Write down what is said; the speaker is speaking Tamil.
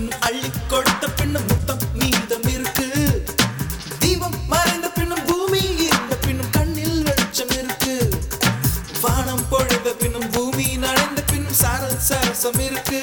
பின்னும் அள்ளி கொடுத்த பின்னும் முத்தம் மீதம் இருக்கு. தீபம் மறைந்த பின்னும் பூமி இருந்த பின்னும் கண்ணில் வெளிச்சம் இருக்கு. வானம் பொழுத பின்னும் பூமி நடைந்த பின்னும் சாரல் சரசம் இருக்கு.